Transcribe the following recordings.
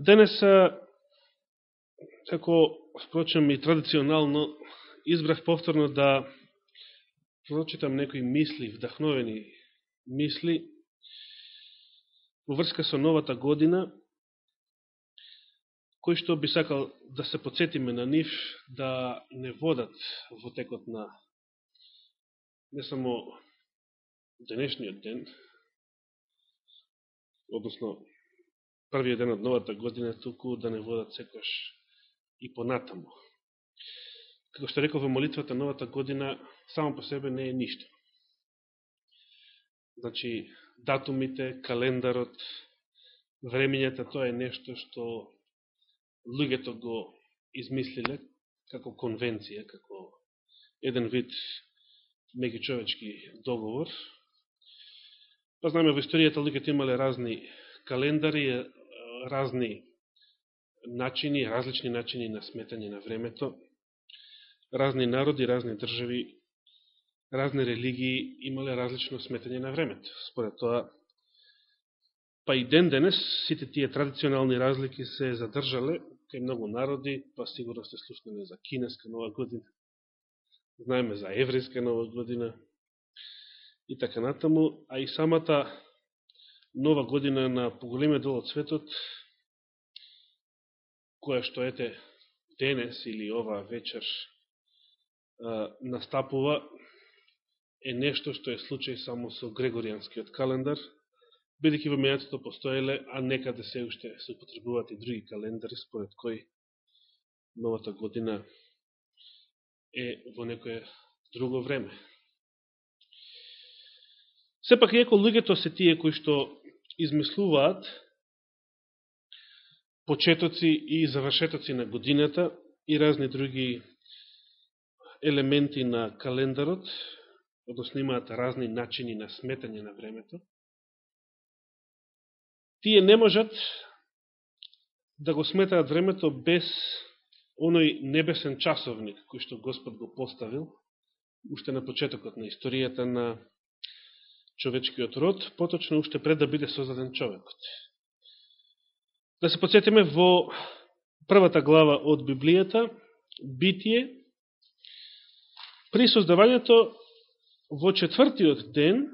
Денес, како впрочем и традиционално, избрав повторно да прочитам некои мисли, вдахновени мисли, во врска со новата година, кои што би сакал да се подсетиме на нив, да не водат во текот на не само денешниот ден, односно првиот ден од новата година, туку да не водат секојаш и понатаму. Како што реков во молитвата, новата година само по себе не е ништо. Значи, датумите, календарот, времењата, тоа е нешто што луѓето го измислиле како конвенција, како еден вид меѓучовечки договор. Па знаме, во историјата луѓето имале разни календари, разни начини, различни начини на сметање на времето, разни народи, разни држави, разни религии имале различно сметање на времето. Според тоа, па и ден денес, сите тие традиционални разлики се задржале кај многу народи, па сигурно сте слушнали за кинеска нова година, знаеме за еврейска нова година и така натаму, а и самата нова година на поголемиот дел од светот која што ете денес или ова вечер настапува е нешто што е случај само со Грегоријанскиот календар, бидеќи во мејатото постоеле, а некаде се уште се употребуваат и други календари, според кои новата година е во некое друго време. Сепак, иако луѓето се тие кои што измислуваат почетоци и завршетоци на годината и разни други елементи на календарот, односно имаат разни начини на сметање на времето, тие не можат да го сметаат времето без оној небесен часовник кој што Господ го поставил уште на почетокот на историјата на човечкиот род, поточно уште пред да биде создаден човекот. Да се подсетиме во првата глава од Библијата, Битие, при создавањето во четвртиот ден,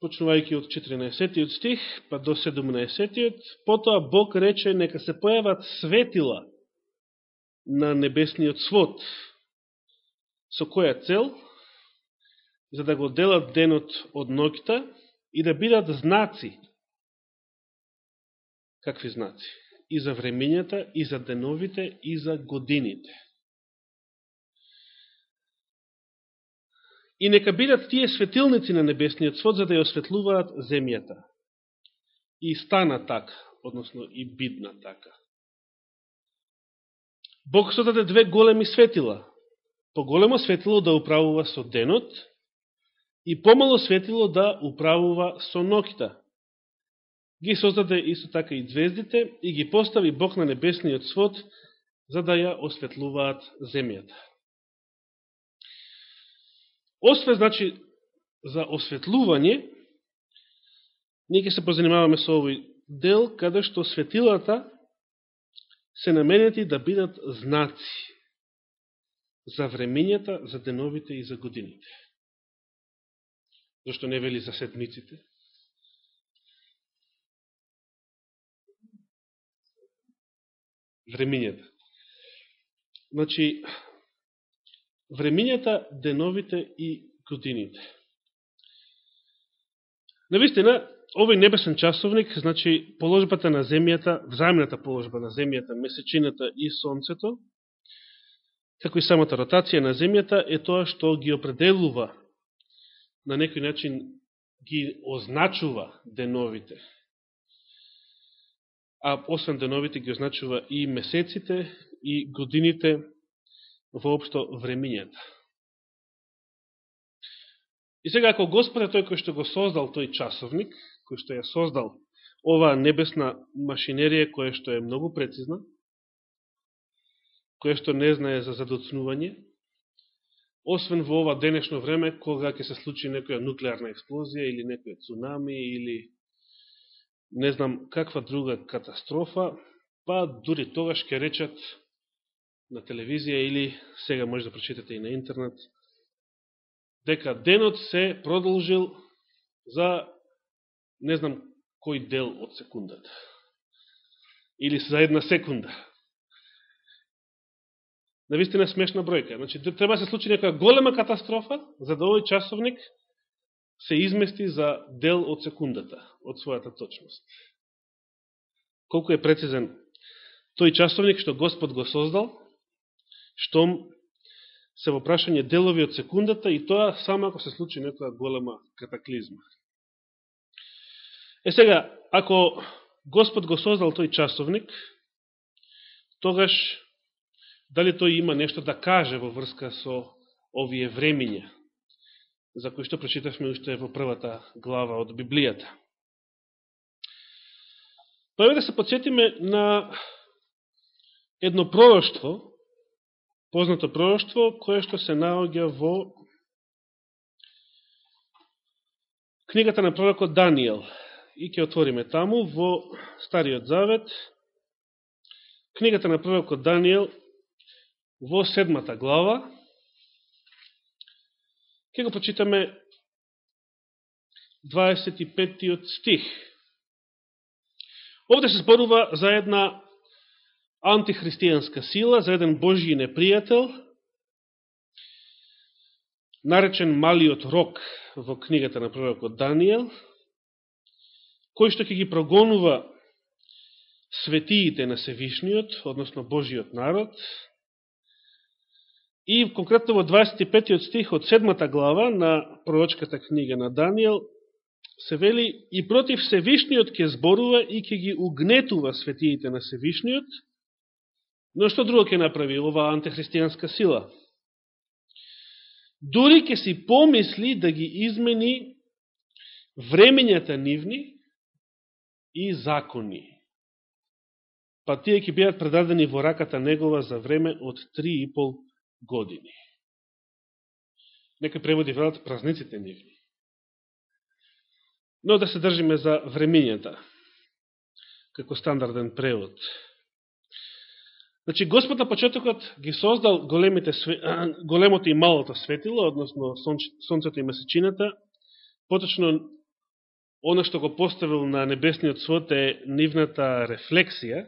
почнувајќи од 14 стих, па до 17 потоа Бог рече, нека се појават светила на небесниот свод. Со која цел? За да го делат денот од ноќта и да бидат знаци какви знаци? И за времењата, и за деновите, и за годините. И нека бидат тие светилници на небесниот свод, за да ја осветлуваат земјата. И стана така, односно и бидна така. Бог создаде две големи светила. Поголемо светило да управува со денот и помало светило да управува со ноќта ги создаде исто така и звездите и ги постави Бог на небесниот свод за да ја осветлуваат земјата. Осве, значи, за осветлување, ние ќе се позанимаваме со овој дел, каде што светилата се наменети да бидат знаци за времењата, за деновите и за годините. Зашто не вели за седмиците? времињата. Значи, времињата, деновите и годините. Навистина, овој небесен часовник, значи положбата на земјата, взаимната положба на земјата, месечината и сонцето, како и самата ротација на земјата, е тоа што ги определува, на некој начин ги означува деновите а освен деновите ги означува и месеците и годините, воопшто времињата. И сега, ако Господ е тој кој што го создал тој часовник, кој што ја создал оваа небесна машинерија, која што е многу прецизна, која што не знае за задоцнување, освен во ова денешно време, кога ќе се случи некоја нуклеарна експлозија или некоја цунами или не знам каква друга катастрофа, па дури тогаш ќе речат на телевизија или сега може да прочитате и на интернет, дека денот се продолжил за не знам кој дел од секундата. Или за една секунда. Навистина смешна бројка. Значи, треба да се случи некоја голема катастрофа, за да овој часовник се измести за дел од секундата, од својата точност. Колку е прецизен тој часовник што Господ го создал, штом се во прашање делови од секундата и тоа само ако се случи некоја голема катаклизма. Е сега, ако Господ го создал тој часовник, тогаш дали тој има нешто да каже во врска со овие времиња, за кои што прочитавме уште во првата глава од Библијата. Па да се подсетиме на едно пророќство, познато пророќство, кое што се наоѓа во книгата на пророкот Данијел. И ќе отвориме таму во Стариот Завет, книгата на пророкот Данијел во седмата глава. Ке го почитаме 25-тиот стих. Овде се зборува за една антихристијанска сила, за еден Божи непријател, наречен Малиот Рок во книгата на пророкот Данијел, кој што ќе ги прогонува светиите на Севишниот, односно Божиот народ, и конкретно во 25 стих од 7 глава на пророчката книга на Данијел, се вели и против Севишниот ќе зборува и ќе ги угнетува светиите на Севишниот, Но што друго ќе направи оваа антихристијанска сила? Дури ќе си помисли да ги измени времењата нивни и закони. Па тие ќе бидат предадени во раката негова за време од 3,5 години. Некои преводи велат празниците нивни. Но да се држиме за времињата, како стандарден превод. Значи, Господ на почетокот ги создал големите, големото и малото светило, односно сонцето и месечината. Поточно, оно што го поставил на небесниот свод е нивната рефлексија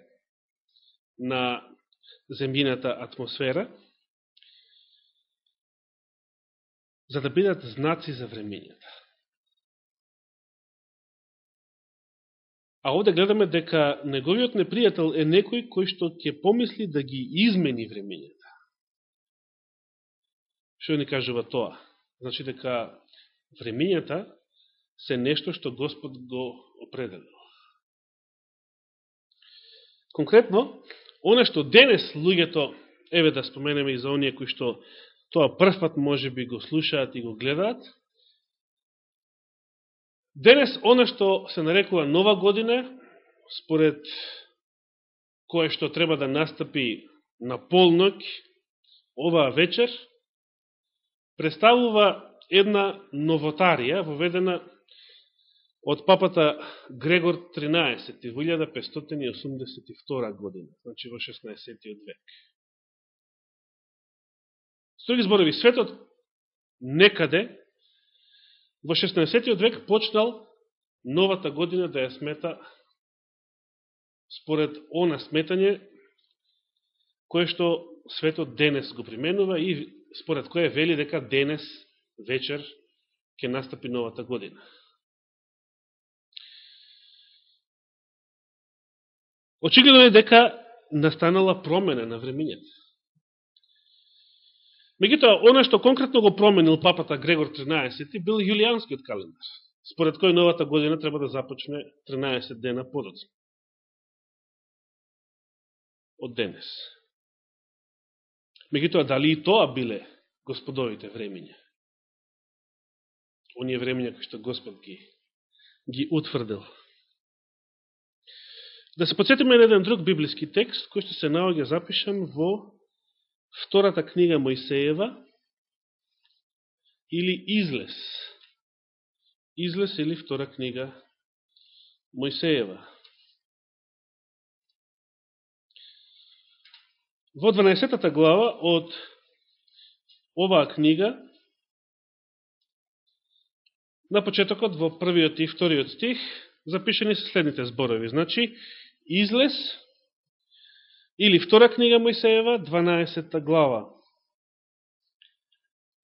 на земјината атмосфера, за да бидат знаци за времењата. А овде гледаме дека неговиот непријател е некој кој што ќе помисли да ги измени времењата. Што ни кажува тоа? Значи дека времењата се нешто што Господ го определил. Конкретно, оно што денес луѓето, еве да споменеме и за оние кои што тоа првпат може би го слушаат и го гледаат, Денес, оно што се нарекува нова година, според кое што треба да настапи на полнок оваа вечер, представува една новотарија воведена од папата Грегор 13 во 1582 година, значи во 16 век други зборови, светот некаде Во 16. век почнал новата година да ја смета според она сметање кое што светот денес го применува и според кое вели дека денес вечер ќе настапи новата година. Очигледно е дека настанала промена на времењето. Мегутоа, оно што конкретно го променил папата Грегор 13 бил јулијанскиот календар, според кој новата година треба да започне 13 дена подоцна. Од денес. Мегутоа, дали и тоа биле господовите времења? Оние времења кои што Господ ги, ги утврдил. Да се подсетиме на еден друг библиски текст, кој што се наоѓа запишан во втората книга Моисеева или Излез. Излез или втора книга Мојсеева. Во 12 глава од оваа книга, на почетокот во првиот и вториот стих, запишени се следните зборови. Значи, излез, или втора книга Мојсеева, 12 глава.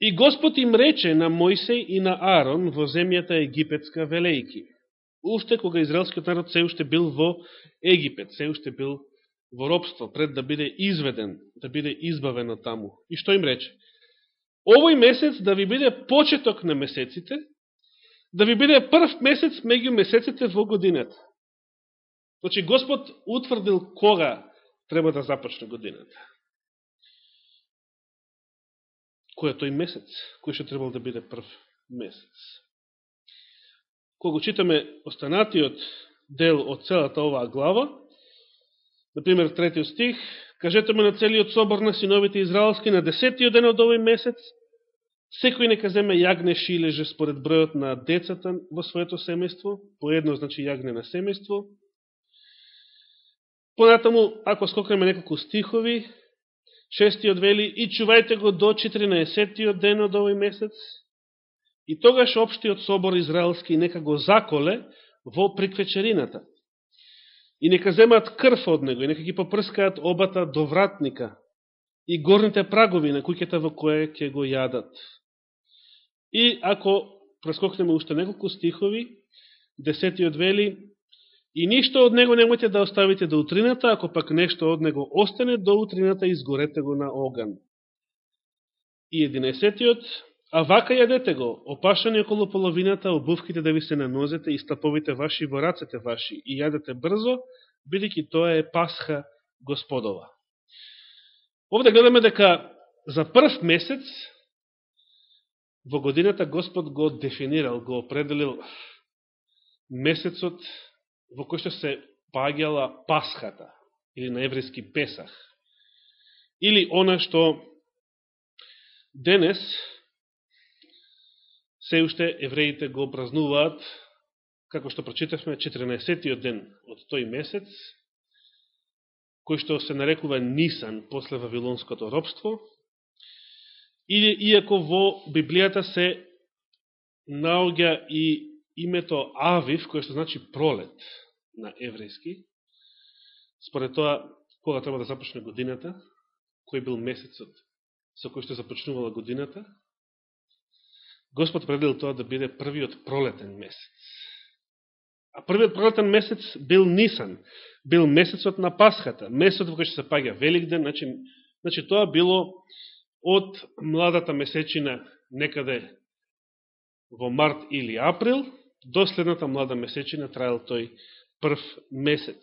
И Господ им рече на Мојсей и на Аарон во земјата египетска велејки. Уште кога израелскиот народ се уште бил во Египет, се уште бил во робство, пред да биде изведен, да биде избавен од таму. И што им рече? Овој месец да ви биде почеток на месеците, да ви биде прв месец меѓу месеците во годината. Значи, Господ утврдил кога треба да започне годината. Кој е тој месец? Кој што требал да биде прв месец? Кога читаме останатиот дел од целата оваа глава, например, третиот стих, кажете ме на целиот собор на синовите израелски на десетиот ден од овој месец, секој нека земе јагне шилеже според бројот на децата во своето семејство, поедно значи јагне на семејство. Понатаму, ако скокнеме неколку стихови, Шестиот вели, и чувајте го до 14-тиот ден од овој месец, и тогаш обштиот собор израелски нека го заколе во приквечерината. И нека земат крв од него, и нека ги попрскаат обата до вратника и горните прагови на куќата во кое ќе го јадат. И ако прескокнеме уште неколку стихови, десетиот вели, И ништо од него немојте да оставите до утрината, ако пак нешто од него остане до утрината, изгорете го на оган. И единесетиот, а вака јадете го, опашани околу половината, обувките да ви се нанозете и стаповите ваши во рацете ваши, и јадете брзо, бидеќи тоа е Пасха Господова. Овде гледаме дека за прв месец во годината Господ го дефинирал, го определил месецот во кој што се паѓала Пасхата, или на еврејски Песах, или она што денес се уште евреите го празнуваат, како што прочитавме, 14-тиот ден од тој месец, кој што се нарекува Нисан после Вавилонското робство, или иако во Библијата се наоѓа и името Авив, кое што значи пролет на еврејски, според тоа, кога треба да започне годината, кој бил месецот со кој што започнувала годината, Господ предел тоа да биде првиот пролетен месец. А првиот пролетен месец бил Нисан, бил месецот на Пасхата, месецот во кој што се паѓа Великден, значи, значи тоа било од младата месечина некаде во март или април, до следната млада месечина траел тој прв месец.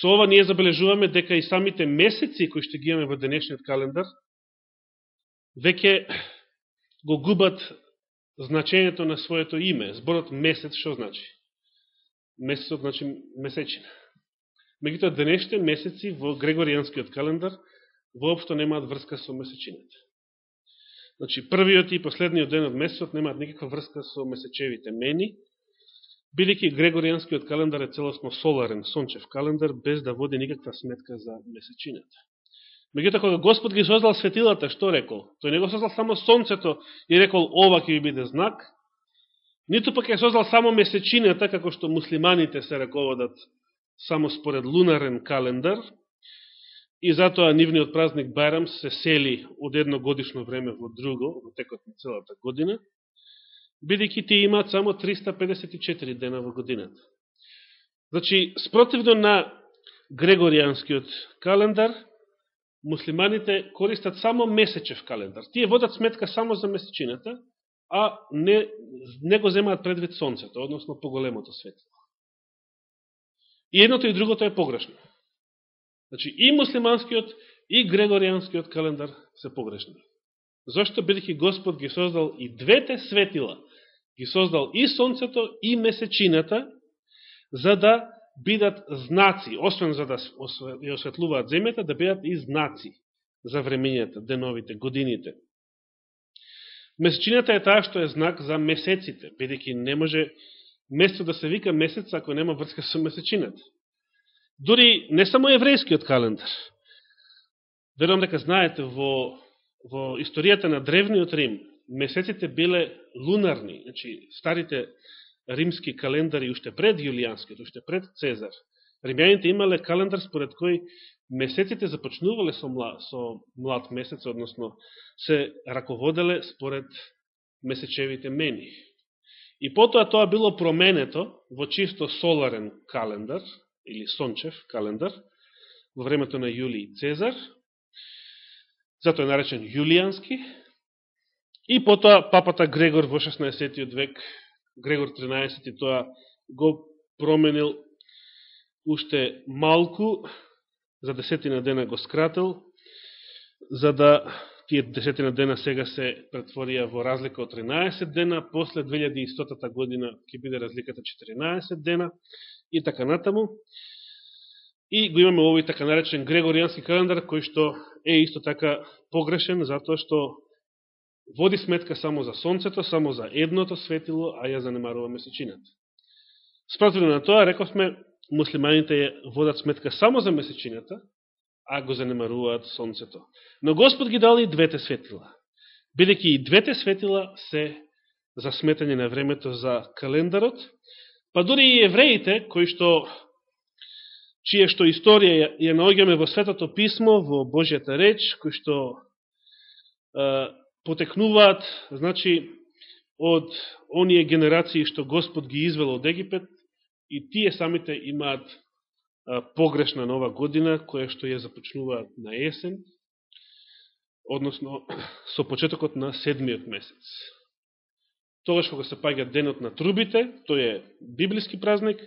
Со ова ние забележуваме дека и самите месеци кои што ги имаме во денешниот календар веќе го губат значењето на своето име. Зборот месец што значи? Месецот значи месечина. Меѓутоа денешните месеци во Грегоријанскиот календар воопшто немаат врска со месечината. Значи, првиот и последниот ден од месецот немаат никаква врска со месечевите мени, Билики Грегоријанскиот календар е целосно соларен, сончев календар, без да води никаква сметка за месечината. Меѓутоа, кога Господ ги создал светилата, што рекол? Тој не го создал само сонцето и рекол, ова ќе ви биде знак, ниту пак ја создал само месечината, како што муслиманите се раководат само според лунарен календар, И затоа нивниот празник Байрам се сели од едно годишно време во друго, во текот на целата година, бидејќи тие имаат само 354 дена во годината. Значи, спротивно на Грегоријанскиот календар, муслиманите користат само месечев календар. Тие водат сметка само за месечината, а не, не го земаат предвид сонцето, односно поголемото светло. И едното и другото е погрешно. Значи, и муслиманскиот, и грегоријанскиот календар се погрешни. Зошто? Бидеќи Господ ги создал и двете светила, ги создал и сонцето, и месечината, за да бидат знаци, освен за да ја осветлуваат земјата, да бидат и знаци за времењата, деновите, годините. Месечината е таа што е знак за месеците, бидеќи не може место да се вика месец ако нема врска со месечината. Дури не само еврејскиот календар. Верувам дека знаете во, во историјата на древниот Рим, месеците биле лунарни, значи старите римски календари уште пред Јулијанскиот, уште пред Цезар. Римјаните имале календар според кој месеците започнувале со млад, со млад месец, односно се раководеле според месечевите мени. И потоа тоа било променето во чисто соларен календар, или сончев календар, во времето на Јули Цезар, затоа е наречен Јулијански, и потоа папата Грегор во 16. век, Грегор 13. тоа го променил уште малку, за десетина дена го скратил, за да тие десетина дена сега се претворија во разлика од 13 дена, после 2100 година ќе биде разликата 14 дена и така натаму. И го имаме овој така наречен Грегоријански календар, кој што е исто така погрешен, затоа што води сметка само за сонцето, само за едното светило, а ја занемарува месечината. Спротивно на тоа, рековме, муслиманите водат сметка само за месечината, а го занемаруваат сонцето. Но Господ ги дали и двете светила. Бидеќи и двете светила се за сметање на времето за календарот, па дури и евреите, кои што чие што историја ја, ја наоѓаме во Светото Писмо, во Божјата реч, кои што е, потекнуваат, значи, од оние генерации што Господ ги извел од Египет, и тие самите имаат погрешна нова година, која што ја започнуваат на есен, односно со почетокот на седмиот месец. Тогаш кога се паѓа денот на трубите, тој е библиски празник,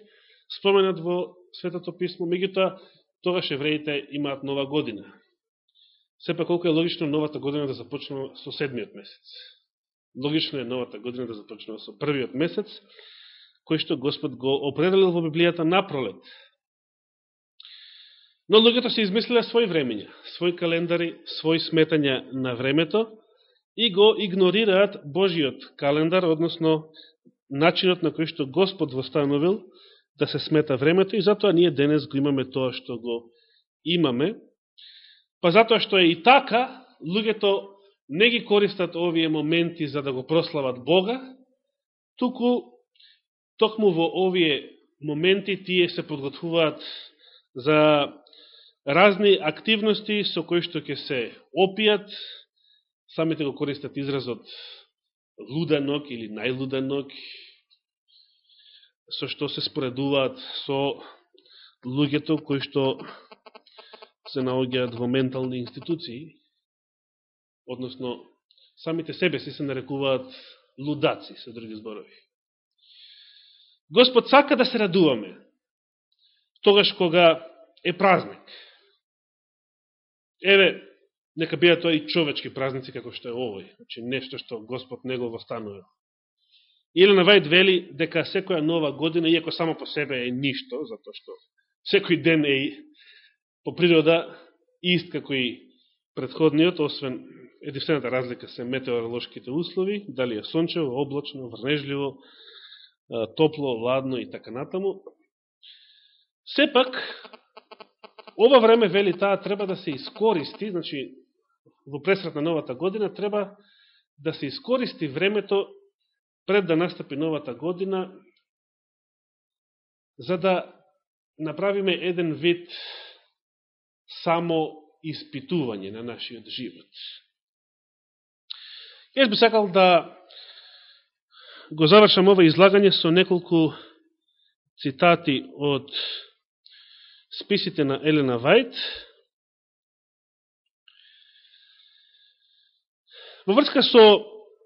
споменат во Светото Писмо, меѓутоа тогаш евреите имаат нова година. Сепак, колко е логично новата година да започнува со седмиот месец. Логично е новата година да започнува со првиот месец, кој што Господ го определил во Библијата на пролет. Но луѓето се измислиле своји времења, своји календари, своји сметања на времето и го игнорираат Божиот календар, односно начинот на кој што Господ востановил да се смета времето и затоа ние денес го имаме тоа што го имаме. Па затоа што е и така, луѓето не ги користат овие моменти за да го прослават Бога, туку токму во овие моменти тие се подготвуваат за разни активности со кои што ќе се опијат, самите го користат изразот луда ног или најлуда ног, со што се споредуваат со луѓето кои што се наоѓаат во ментални институции, односно самите себе си се нарекуваат лудаци, со други зборови. Господ сака да се радуваме, тогаш кога е празник. Еве, нека бидат тоа и човечки празници, како што е овој, значи нешто што Господ не го востанува. Елена Вајд вели дека секоја нова година, иако само по себе е ништо, затоа што секој ден е по природа ист како и предходниот, освен единствената разлика се метеоролошките услови, дали е сончево, облачно, врнежливо, топло, ладно и така натаму. Сепак, ова време, вели таа, треба да се искористи, значи, во пресрет на новата година, треба да се искористи времето пред да настапи новата година, за да направиме еден вид само испитување на нашиот живот. Јас би сакал да го завршам ова излагање со неколку цитати од списите на Елена Вајт. Во врска со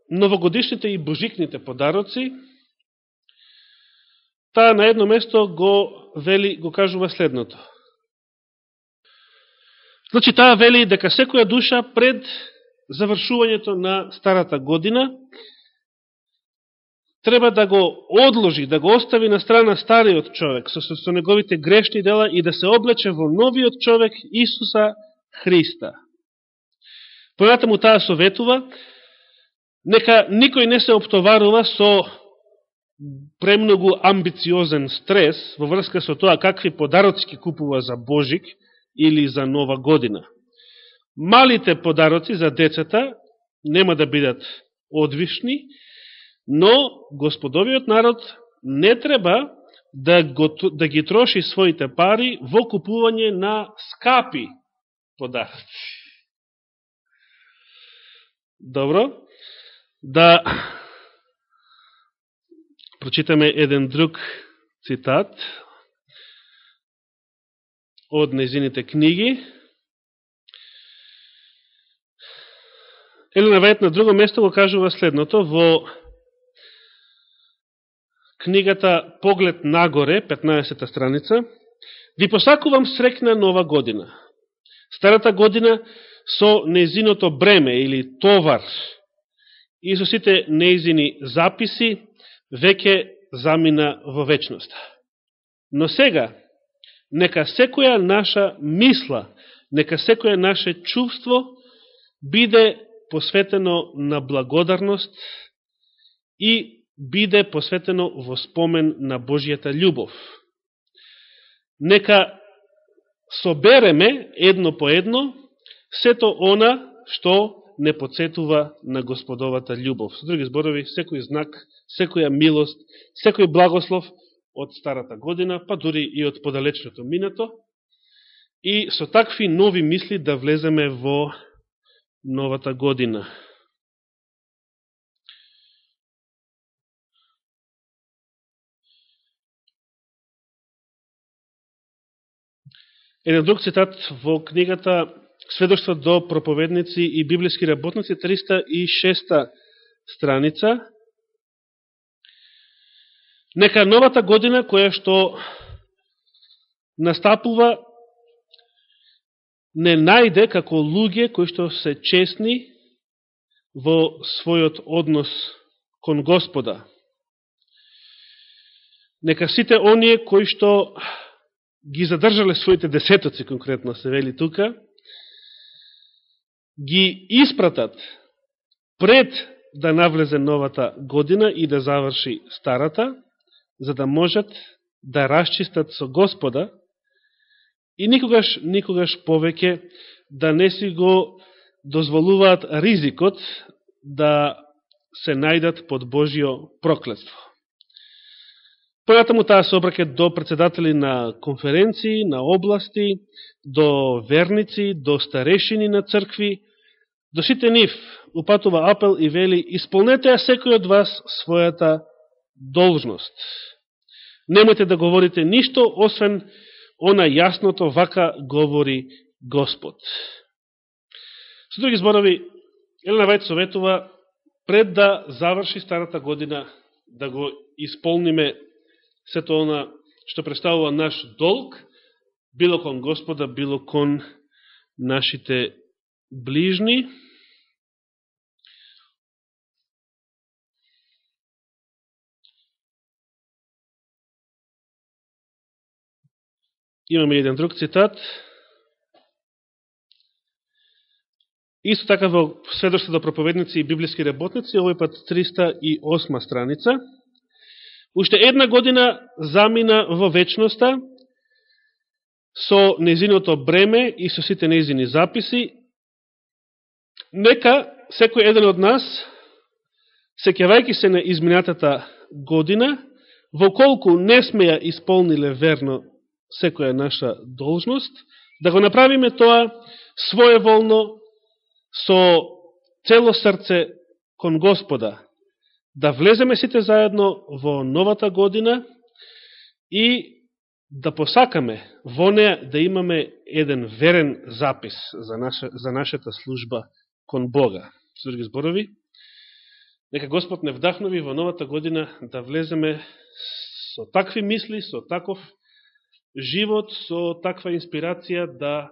новогодишните и божикните подароци, таа на едно место го вели, го кажува следното. Значи, таа вели дека секоја душа пред завршувањето на старата година треба да го одложи, да го остави на страна стариот човек со, со неговите грешни дела и да се облече во новиот човек Исуса Христа. Понатаму таа советува, нека никој не се оптоварува со премногу амбициозен стрес во врска со тоа какви подароци купува за Божик или за Нова година. Малите подароци за децата нема да бидат одвишни, но господовиот народ не треба да, го, да ги троши своите пари во купување на скапи подароци. Добро, да прочитаме еден друг цитат од незините книги. Елена Вајт на друго место го кажува следното во книгата Поглед нагоре, 15 страница. Ви посакувам срекна нова година. Старата година со незиното бреме или товар и со сите неизини записи веќе замина во вечноста. Но сега, нека секоја наша мисла, нека секоја наше чувство биде посветено на благодарност и биде посветено во спомен на Божијата љубов. Нека собереме едно по едно сето она што не подсетува на Господовата љубов. Со други зборови, секој знак, секоја милост, секој благослов од старата година, па дури и од подалечното минато, и со такви нови мисли да влеземе во новата година. Еден друг цитат во книгата Сведоштва до проповедници и библиски работници, 306 страница. Нека новата година, која што настапува, не најде како луѓе кои што се честни во својот однос кон Господа. Нека сите оние кои што ги задржале своите десетоци, конкретно се вели тука, ги испратат пред да навлезе новата година и да заврши старата, за да можат да расчистат со Господа и никогаш, никогаш повеќе да не си го дозволуваат ризикот да се најдат под Божио проклетство. Понатаму таа се обраке до председатели на конференции, на области, до верници, до старешини на цркви, до сите нив упатува апел и вели, исполнете ја секој од вас својата должност. Немојте да говорите ништо, освен она јасното вака говори Господ. Со други зборови, Елена Вајд советува пред да заврши старата година да го исполниме сето она што представува наш долг, било кон Господа, било кон нашите ближни. Имаме еден друг цитат. Исто така во сведоштво до проповедници и библиски работници, овој пат 308 страница. Уште една година замина во вечноста со незиното бреме и со сите незини записи. Нека секој еден од нас, секјавајки се на изминатата година, во колку не сме ја исполниле верно секоја наша должност, да го направиме тоа своеволно, со цело срце кон Господа, да влеземе сите заедно во новата година и да посакаме во неја да имаме еден верен запис за, наша, за нашата служба кон Бога. Со други зборови, нека Господ не вдахнови во новата година да влеземе со такви мисли, со таков живот, со таква инспирација да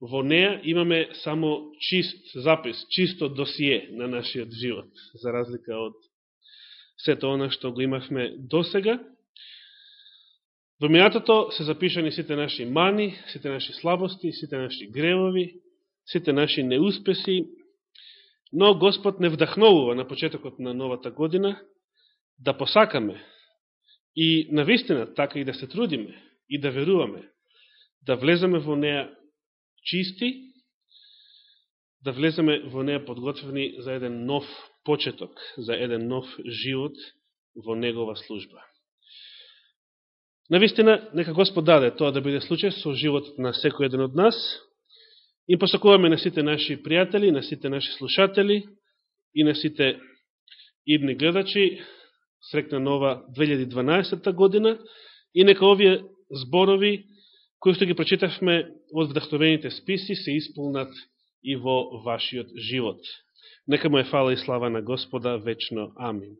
во неја имаме само чист запис, чисто досие на нашиот живот, за разлика од сето она што го имавме досега. Во минатото се запишани сите наши мани, сите наши слабости, сите наши гревови, сите наши неуспеси, но Господ не вдахновува на почетокот на новата година да посакаме и навистина така и да се трудиме и да веруваме, да влеземе во неа чисти, да влеземе во неа подготвени за еден нов почеток, за еден нов живот во Негова служба. Навистина, нека Господ даде тоа да биде случај со животот на секој еден од нас. И посакуваме на сите наши пријатели, на сите наши слушатели и на сите идни гледачи срекна нова 2012 година и нека овие зборови кои што ги прочитавме од вдахновените списи се исполнат и во вашиот живот. Neka mu je hvala i slava na gospoda večno. Amin.